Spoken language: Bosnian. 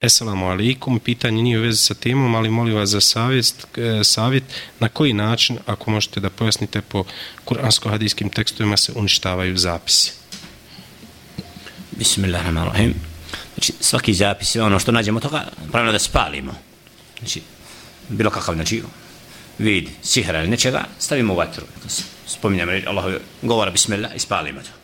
Esalamu alaikum, pitanje nije u vezi sa temom, ali molim vas za savjet, e, savjet na koji način, ako možete da pojasnite po kuransko-hadijskim tekstovima, se uništavaju zapisi. Bismillahirrahmanirrahim. Znači, svaki zapis, ono što nađemo toga, pravno da spalimo. Znači, bilo kakav znači, vid, sihra ili nečega, stavimo u vatru. Spominjamo, Allah govora, bismillah, ispalimo to.